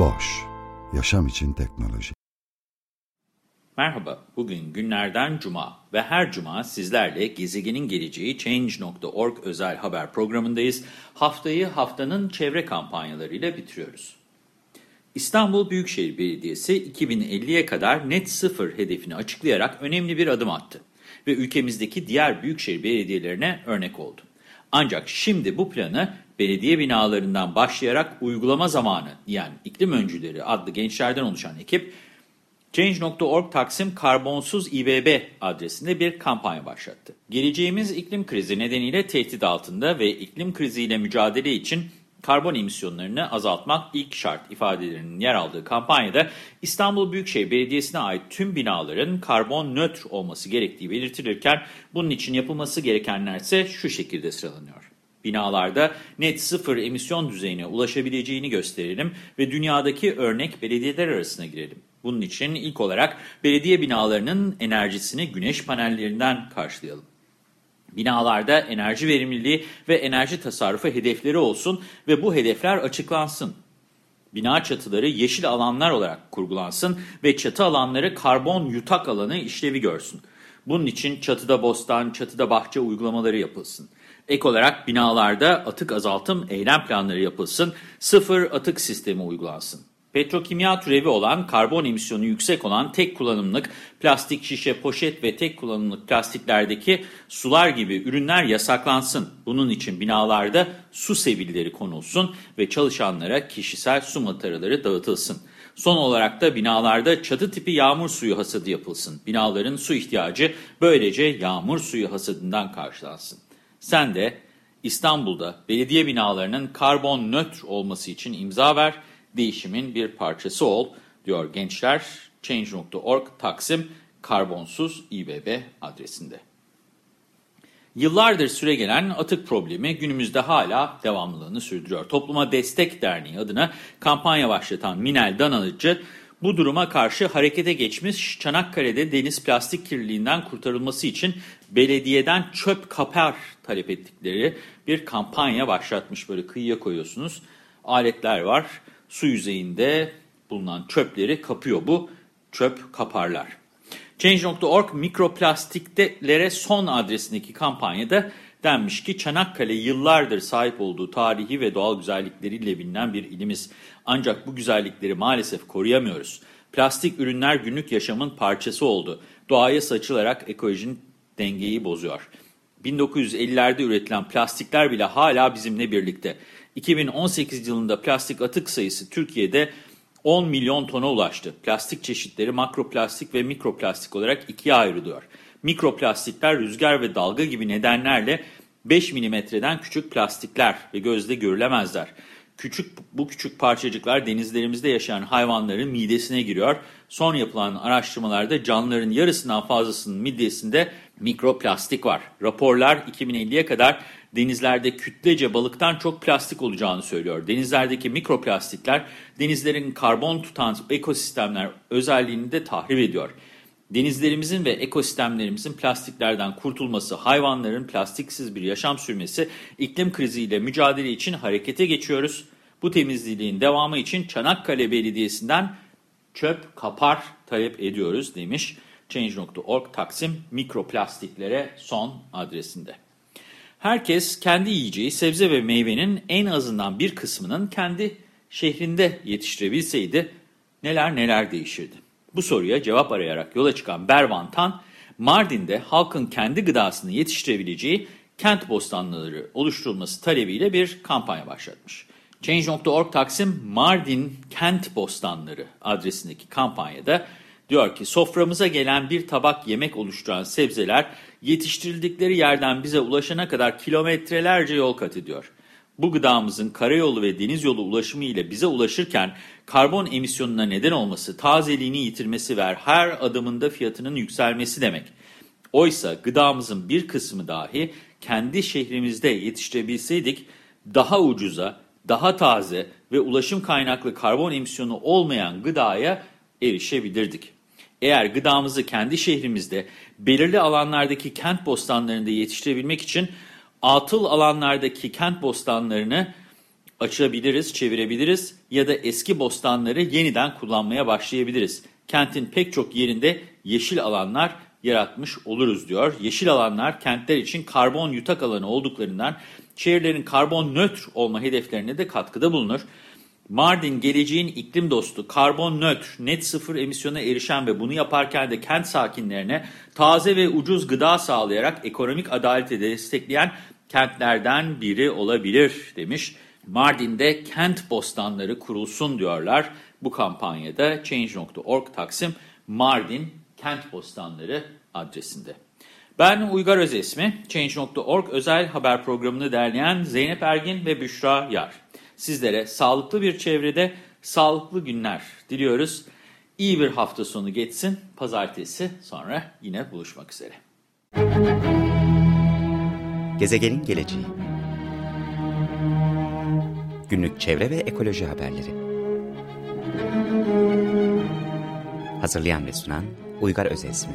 Boş, yaşam için teknoloji. Merhaba, bugün günlerden cuma ve her cuma sizlerle gezegenin geleceği Change.org özel haber programındayız. Haftayı haftanın çevre kampanyalarıyla bitiriyoruz. İstanbul Büyükşehir Belediyesi 2050'ye kadar net sıfır hedefini açıklayarak önemli bir adım attı ve ülkemizdeki diğer büyükşehir belediyelerine örnek oldu. Ancak şimdi bu planı belediye binalarından başlayarak uygulama zamanı yani iklim öncüleri adlı gençlerden oluşan ekip Change.org Taksim Karbonsuz İBB adresinde bir kampanya başlattı. Geleceğimiz iklim krizi nedeniyle tehdit altında ve iklim kriziyle mücadele için karbon emisyonlarını azaltmak ilk şart ifadelerinin yer aldığı kampanyada İstanbul Büyükşehir Belediyesi'ne ait tüm binaların karbon nötr olması gerektiği belirtilirken bunun için yapılması gerekenler ise şu şekilde sıralanıyor. Binalarda net sıfır emisyon düzeyine ulaşabileceğini gösterelim ve dünyadaki örnek belediyeler arasına girelim. Bunun için ilk olarak belediye binalarının enerjisini güneş panellerinden karşılayalım. Binalarda enerji verimliliği ve enerji tasarrufu hedefleri olsun ve bu hedefler açıklansın. Bina çatıları yeşil alanlar olarak kurgulansın ve çatı alanları karbon yutak alanı işlevi görsün. Bunun için çatıda bostan, çatıda bahçe uygulamaları yapılsın. Ek olarak binalarda atık azaltım eylem planları yapılsın, sıfır atık sistemi uygulansın. Petrokimya türevi olan, karbon emisyonu yüksek olan tek kullanımlık plastik, şişe, poşet ve tek kullanımlık plastiklerdeki sular gibi ürünler yasaklansın. Bunun için binalarda su sebilleri konulsun ve çalışanlara kişisel su mataraları dağıtılsın. Son olarak da binalarda çatı tipi yağmur suyu hasadı yapılsın. Binaların su ihtiyacı böylece yağmur suyu hasadından karşılansın. Sen de İstanbul'da belediye binalarının karbon nötr olması için imza ver değişimin bir parçası ol, diyor gençler. Change.org Taksim Karbonsuz İBB adresinde. Yıllardır süre gelen atık problemi günümüzde hala devamlılığını sürdürüyor. Topluma Destek Derneği adına kampanya başlatan Minel Danalıcı bu duruma karşı harekete geçmiş Çanakkale'de deniz plastik kirliliğinden kurtarılması için belediyeden çöp kapar talep ettikleri bir kampanya başlatmış. Böyle kıyıya koyuyorsunuz aletler var su yüzeyinde bulunan çöpleri kapıyor bu çöp kaparlar. Change.org mikroplastiklere son adresindeki kampanyada denmiş ki Çanakkale yıllardır sahip olduğu tarihi ve doğal güzellikleriyle bilinen bir ilimiz. Ancak bu güzellikleri maalesef koruyamıyoruz. Plastik ürünler günlük yaşamın parçası oldu. Doğaya saçılarak ekolojinin dengeyi bozuyor. 1950'lerde üretilen plastikler bile hala bizimle birlikte. 2018 yılında plastik atık sayısı Türkiye'de 10 milyon tona ulaştı. Plastik çeşitleri makroplastik ve mikroplastik olarak ikiye ayrılıyor. Mikroplastikler rüzgar ve dalga gibi nedenlerle 5 milimetreden küçük plastikler ve gözde görülemezler. Küçük Bu küçük parçacıklar denizlerimizde yaşayan hayvanların midesine giriyor. Son yapılan araştırmalarda canlıların yarısından fazlasının midesinde mikroplastik var. Raporlar 2050'ye kadar denizlerde kütlece balıktan çok plastik olacağını söylüyor. Denizlerdeki mikroplastikler denizlerin karbon tutan ekosistemler özelliğini de tahrip ediyor. Denizlerimizin ve ekosistemlerimizin plastiklerden kurtulması, hayvanların plastiksiz bir yaşam sürmesi, iklim kriziyle mücadele için harekete geçiyoruz. Bu temizliğin devamı için Çanakkale Belediyesi'nden çöp kapar talep ediyoruz demiş Change.org Taksim mikroplastiklere son adresinde. Herkes kendi yiyeceği sebze ve meyvenin en azından bir kısmının kendi şehrinde yetiştirebilseydi neler neler değişirdi. Bu soruya cevap arayarak yola çıkan Bervan Tan, Mardin'de halkın kendi gıdasını yetiştirebileceği kent bostanları oluşturulması talebiyle bir kampanya başlatmış. Change.org Taksim Mardin Kent Bostanları adresindeki kampanyada diyor ki soframıza gelen bir tabak yemek oluşturan sebzeler yetiştirildikleri yerden bize ulaşana kadar kilometrelerce yol kat ediyor. Bu gıdamızın karayolu ve deniz yolu ulaşımı ile bize ulaşırken karbon emisyonuna neden olması, tazeliğini yitirmesi ve her adımında fiyatının yükselmesi demek. Oysa gıdamızın bir kısmı dahi kendi şehrimizde yetiştirebilseydik daha ucuza, daha taze ve ulaşım kaynaklı karbon emisyonu olmayan gıdaya erişebilirdik. Eğer gıdamızı kendi şehrimizde belirli alanlardaki kent bostanlarında yetiştirebilmek için atıl alanlardaki kent bostanlarını açabiliriz, çevirebiliriz ya da eski bostanları yeniden kullanmaya başlayabiliriz. Kentin pek çok yerinde yeşil alanlar yaratmış oluruz diyor. Yeşil alanlar kentler için karbon yutak alanı olduklarından şehirlerin karbon nötr olma hedeflerine de katkıda bulunur. Mardin geleceğin iklim dostu, karbon nötr, net sıfır emisyona erişen ve bunu yaparken de kent sakinlerine taze ve ucuz gıda sağlayarak ekonomik adaleti destekleyen kentlerden biri olabilir demiş. Mardin'de kent bostanları kurulsun diyorlar. Bu kampanyada Change.org Taksim Mardin Kent Bostanları adresinde. Ben Uygar Özesmi, Change.org özel haber programını derleyen Zeynep Ergin ve Büşra Yar. Sizlere sağlıklı bir çevrede sağlıklı günler diliyoruz. İyi bir hafta sonu geçsin. Pazartesi sonra yine buluşmak üzere. Gezegenin geleceği Günlük çevre ve ekoloji haberleri Hazırlayan ve sunan Uygar Özesmi